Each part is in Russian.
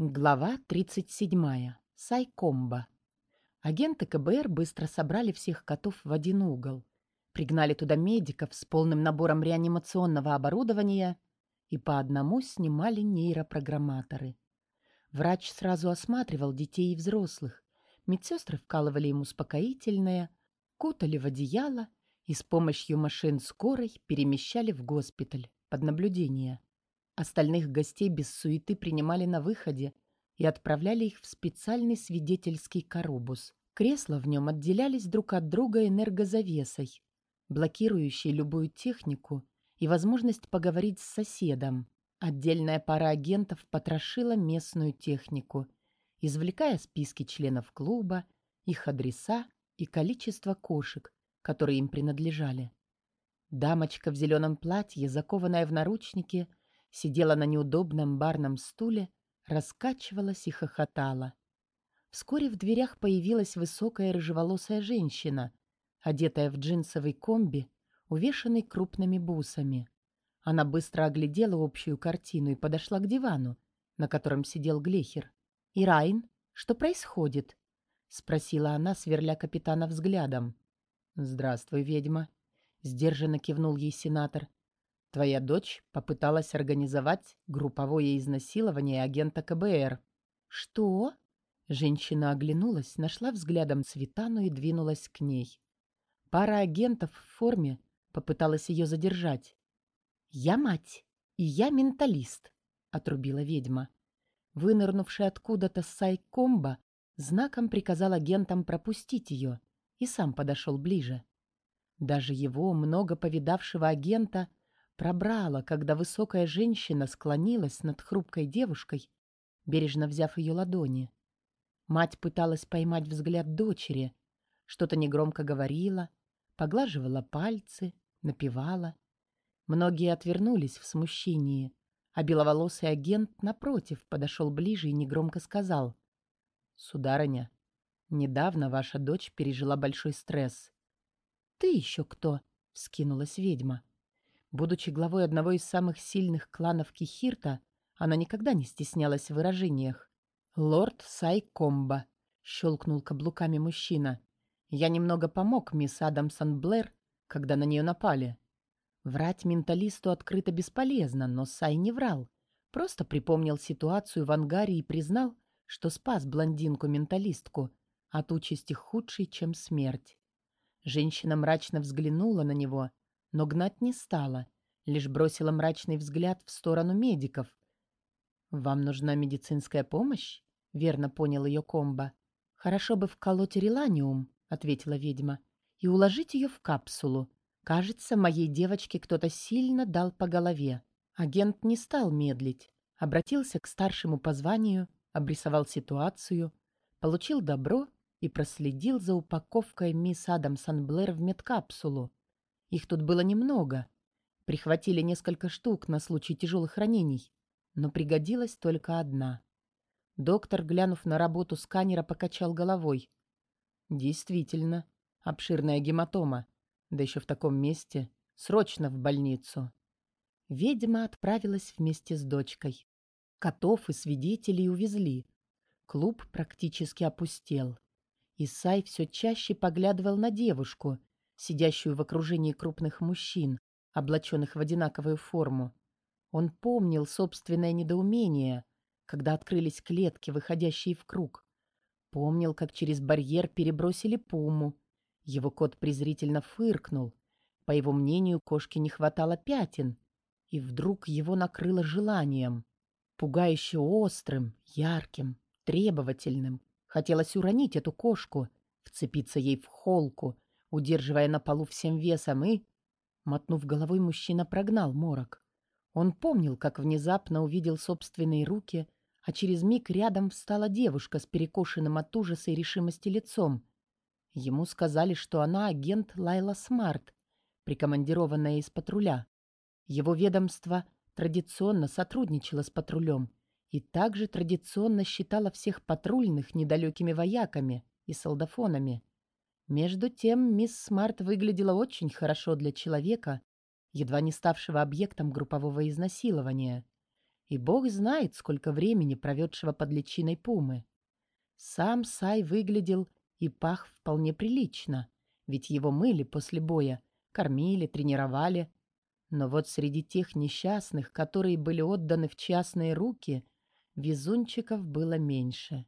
Глава 37. Сайкомба. Агенты КБР быстро собрали всех котов в один угол. Пригнали туда медиков с полным набором реанимационного оборудования и по одному снимали нейропрограмматоры. Врач сразу осматривал детей и взрослых. Медсестры вкалывали им успокоительное, кутали в одеяло и с помощью машин скорой перемещали в госпиталь под наблюдение. Остальных гостей без суеты принимали на выходе и отправляли их в специальный свидетельский коробус. Кресла в нем отделялись друг от друга энергозавесой, блокирующей любую технику и возможность поговорить с соседом. Отдельная пара агентов потрошила местную технику, извлекая списки членов клуба, их адреса и количество кошек, которые им принадлежали. Дамочка в зеленом платье, закованная в наручники, сидела на неудобном барном стуле, раскачивалась и хохотала. Вскоре в дверях появилась высокая рыжеволосая женщина, одетая в джинсовый комби, увешанный крупными бусами. Она быстро оглядела общую картину и подошла к дивану, на котором сидел Глехер. «Ирайн, что происходит?» — спросила она, сверля капитана взглядом. «Здравствуй, ведьма», — сдержанно кивнул ей сенатор. Твоя дочь попыталась организовать групповое изнасилование агента КБР. Что? Женщина оглянулась, нашла взглядом Светану и двинулась к ней. Пара агентов в форме попыталась ее задержать. «Я мать, и я менталист», — отрубила ведьма. Вынырнувший откуда-то Сайкомба знаком приказал агентам пропустить ее и сам подошел ближе. Даже его, много повидавшего агента, пробрала, когда высокая женщина склонилась над хрупкой девушкой, бережно взяв ее ладони. Мать пыталась поймать взгляд дочери, что-то негромко говорила, поглаживала пальцы, напевала. Многие отвернулись в смущении, а беловолосый агент, напротив, подошел ближе и негромко сказал. «Сударыня, недавно ваша дочь пережила большой стресс». «Ты еще кто?» — вскинулась ведьма. Будучи главой одного из самых сильных кланов Кихирта, она никогда не стеснялась в выражениях. «Лорд Сайкомба», — щелкнул каблуками мужчина. «Я немного помог мисс Адамсон Блэр, когда на нее напали». Врать менталисту открыто бесполезно, но Сай не врал. Просто припомнил ситуацию в ангаре и признал, что спас блондинку-менталистку от участи худшей, чем смерть. Женщина мрачно взглянула на него — но гнать не стала, лишь бросила мрачный взгляд в сторону медиков. «Вам нужна медицинская помощь?» — верно понял ее комбо. «Хорошо бы вколоть реланиум», — ответила ведьма, — «и уложить ее в капсулу. Кажется, моей девочке кто-то сильно дал по голове». Агент не стал медлить, обратился к старшему по званию, обрисовал ситуацию, получил добро и проследил за упаковкой мисс Адамсон Блэр в медкапсулу. Их тут было немного. Прихватили несколько штук на случай тяжелых ранений, но пригодилась только одна. Доктор, глянув на работу сканера, покачал головой. Действительно, обширная гематома, да еще в таком месте, срочно в больницу. Ведьма отправилась вместе с дочкой. Котов и свидетелей увезли. Клуб практически опустел. Исай все чаще поглядывал на девушку, сидящую в окружении крупных мужчин, облаченных в одинаковую форму. Он помнил собственное недоумение, когда открылись клетки, выходящие в круг. Помнил, как через барьер перебросили пуму. Его кот презрительно фыркнул. По его мнению, кошке не хватало пятен. И вдруг его накрыло желанием. Пугающе острым, ярким, требовательным. Хотелось уронить эту кошку, вцепиться ей в холку, удерживая на полу всем весом, и... Мотнув головой, мужчина прогнал морок. Он помнил, как внезапно увидел собственные руки, а через миг рядом встала девушка с перекошенным от ужаса и решимости лицом. Ему сказали, что она агент Лайла Смарт, прикомандированная из патруля. Его ведомство традиционно сотрудничало с патрулем и также традиционно считало всех патрульных недалекими вояками и солдафонами. Между тем, мисс Смарт выглядела очень хорошо для человека, едва не ставшего объектом группового изнасилования. и бог знает, сколько времени проведшего под личиной пумы. Сам Сай выглядел и пах вполне прилично, ведь его мыли после боя, кормили, тренировали. Но вот среди тех несчастных, которые были отданы в частные руки, везунчиков было меньше.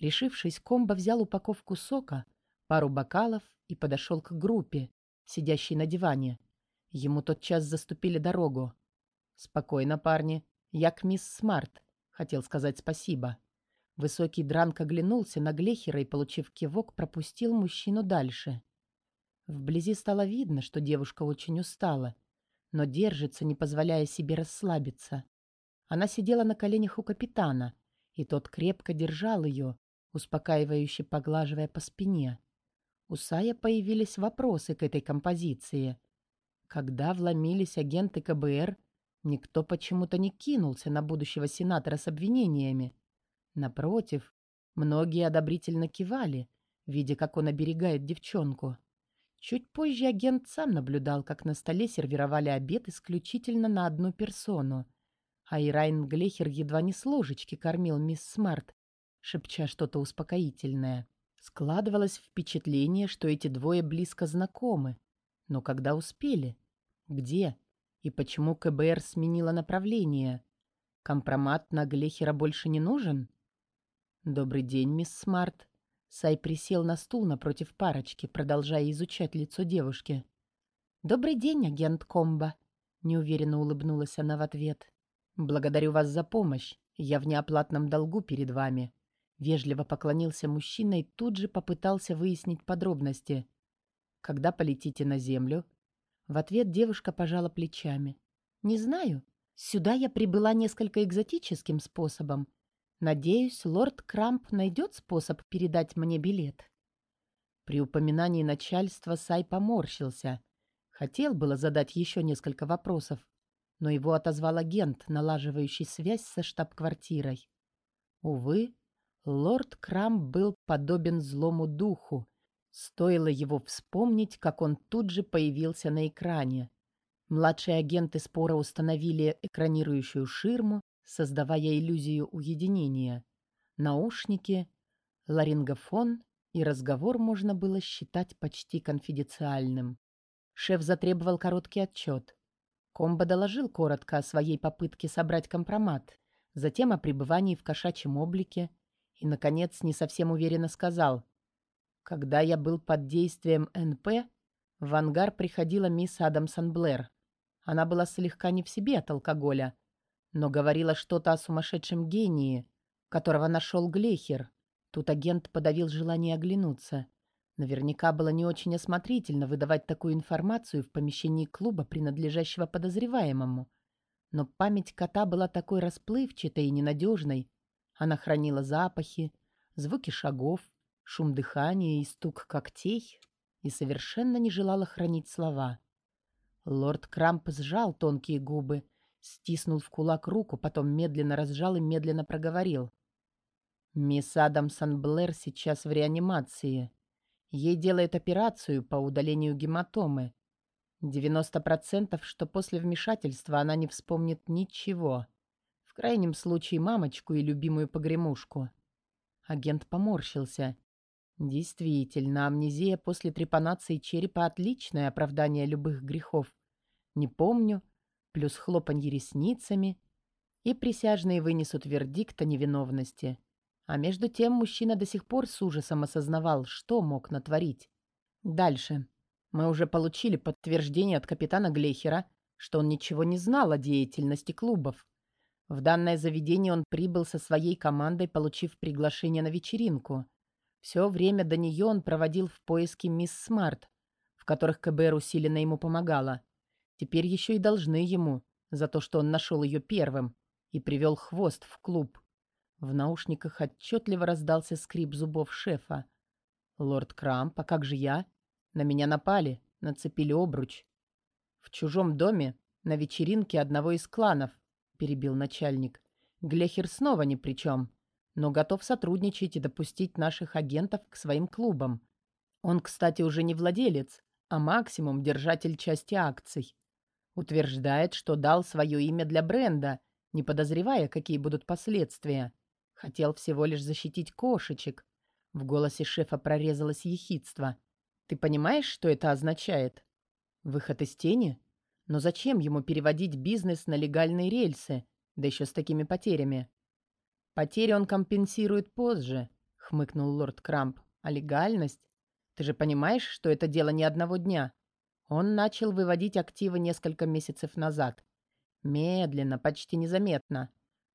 Решившись, комбо взял упаковку сока, пару бокалов и подошел к группе, сидящей на диване. Ему тотчас заступили дорогу. «Спокойно, парни. Я к мисс Смарт. Хотел сказать спасибо». Высокий Дранк оглянулся на Глехера и, получив кивок, пропустил мужчину дальше. Вблизи стало видно, что девушка очень устала, но держится, не позволяя себе расслабиться. Она сидела на коленях у капитана, и тот крепко держал ее, успокаивающе поглаживая по спине. У Сая появились вопросы к этой композиции. Когда вломились агенты КБР, никто почему-то не кинулся на будущего сенатора с обвинениями. Напротив, многие одобрительно кивали, видя, как он оберегает девчонку. Чуть позже агент сам наблюдал, как на столе сервировали обед исключительно на одну персону, а Ирайн Глехер едва не с ложечки кормил мисс Смарт, шепча что-то успокоительное. Складывалось впечатление, что эти двое близко знакомы. Но когда успели? Где? И почему КБР сменило направление? Компромат на Глехера больше не нужен? «Добрый день, мисс Смарт». Сай присел на стул напротив парочки, продолжая изучать лицо девушки. «Добрый день, агент Комба», — неуверенно улыбнулась она в ответ. «Благодарю вас за помощь. Я в неоплатном долгу перед вами». Вежливо поклонился мужчина и тут же попытался выяснить подробности. «Когда полетите на землю?» В ответ девушка пожала плечами. «Не знаю. Сюда я прибыла несколько экзотическим способом. Надеюсь, лорд Крамп найдет способ передать мне билет. При упоминании начальства Сай поморщился. Хотел было задать еще несколько вопросов, но его отозвал агент, налаживающий связь со штаб-квартирой. Увы, лорд Крамп был подобен злому духу. Стоило его вспомнить, как он тут же появился на экране. Младшие агенты спора установили экранирующую ширму, создавая иллюзию уединения. Наушники, ларингофон, и разговор можно было считать почти конфиденциальным. Шеф затребовал короткий отчет. Комбо доложил коротко о своей попытке собрать компромат, затем о пребывании в кошачьем облике и, наконец, не совсем уверенно сказал. «Когда я был под действием НП, в ангар приходила мисс Адамсон Блэр. Она была слегка не в себе от алкоголя, но говорила что-то о сумасшедшем гении, которого нашел Глехер. Тут агент подавил желание оглянуться. Наверняка было не очень осмотрительно выдавать такую информацию в помещении клуба, принадлежащего подозреваемому. Но память кота была такой расплывчатой и ненадежной. Она хранила запахи, звуки шагов, шум дыхания и стук когтей и совершенно не желала хранить слова. Лорд Крамп сжал тонкие губы, Стиснул в кулак руку, потом медленно разжал и медленно проговорил. «Мисс Адамсон Блэр сейчас в реанимации. Ей делают операцию по удалению гематомы. 90% что после вмешательства она не вспомнит ничего. Крайнем случае мамочку и любимую погремушку». Агент поморщился. Действительно, амнезия после трепанации черепа — отличное оправдание любых грехов. Не помню, плюс хлопанье ресницами, и присяжные вынесут вердикт о невиновности. А между тем мужчина до сих пор с ужасом осознавал, что мог натворить. Дальше. Мы уже получили подтверждение от капитана Глейхера, что он ничего не знал о деятельности клубов. В данное заведение он прибыл со своей командой, получив приглашение на вечеринку. Все время до нее он проводил в поиске мисс Смарт, в которых КБР усиленно ему помогала. Теперь еще и должны ему за то, что он нашел ее первым и привел хвост в клуб. В наушниках отчетливо раздался скрип зубов шефа. «Лорд Крамп, а как же я? На меня напали, нацепили обруч. В чужом доме, на вечеринке одного из кланов», — перебил начальник. «Глехер снова ни при чем, но готов сотрудничать и допустить наших агентов к своим клубам. Он, кстати, уже не владелец, а максимум держатель части акций. Утверждает, что дал свое имя для бренда не подозревая, какие будут последствия. Хотел всего лишь защитить кошечек. В голосе шефа прорезалось ехидство. «Ты понимаешь, что это означает?» «Выход из тени? Но зачем ему переводить бизнес на легальные рельсы, да еще с такими потерями?» «Потери он компенсирует позже», — хмыкнул лорд Крамп. «А легальность? Ты же понимаешь, что это дело не одного дня?» Он начал выводить активы несколько месяцев назад. Медленно, почти незаметно.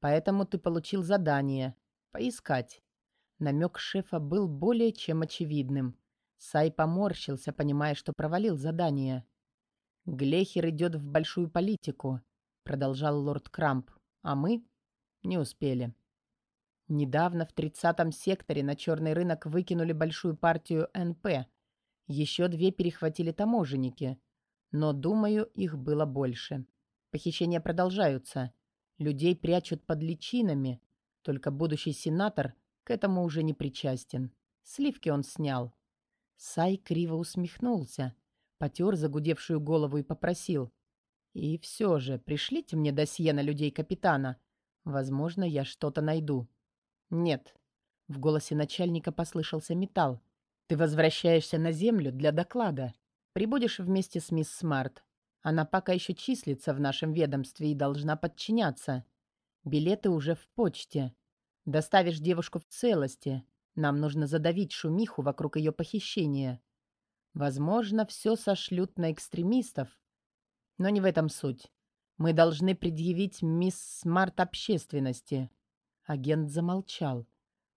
Поэтому ты получил задание. Поискать. Намек шефа был более чем очевидным. Сай поморщился, понимая, что провалил задание. «Глехер идет в большую политику», — продолжал лорд Крамп. «А мы не успели». Недавно в 30-м секторе на черный рынок выкинули большую партию НП. Еще две перехватили таможенники. Но, думаю, их было больше. Похищения продолжаются. Людей прячут под личинами. Только будущий сенатор к этому уже не причастен. Сливки он снял. Сай криво усмехнулся, потер загудевшую голову и попросил. «И все же, пришлите мне досье на людей капитана. Возможно, я что-то найду». «Нет». В голосе начальника послышался металл. «Ты возвращаешься на землю для доклада. Прибудешь вместе с мисс Смарт. Она пока еще числится в нашем ведомстве и должна подчиняться. Билеты уже в почте. Доставишь девушку в целости. Нам нужно задавить шумиху вокруг ее похищения. Возможно, все сошлют на экстремистов. Но не в этом суть. Мы должны предъявить мисс Смарт общественности. Агент замолчал.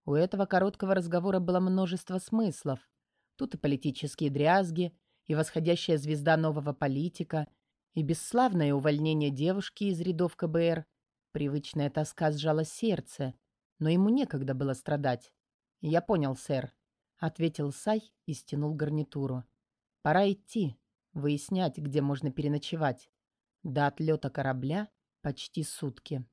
У этого короткого разговора было множество смыслов. Тут и политические дрязги, и восходящая звезда нового политика, и бесславное увольнение девушки из рядов КБР. Привычная тоска сжала сердце, но ему некогда было страдать. «Я понял, сэр», — ответил Сай и стянул гарнитуру. «Пора идти, выяснять, где можно переночевать. До отлета корабля почти сутки».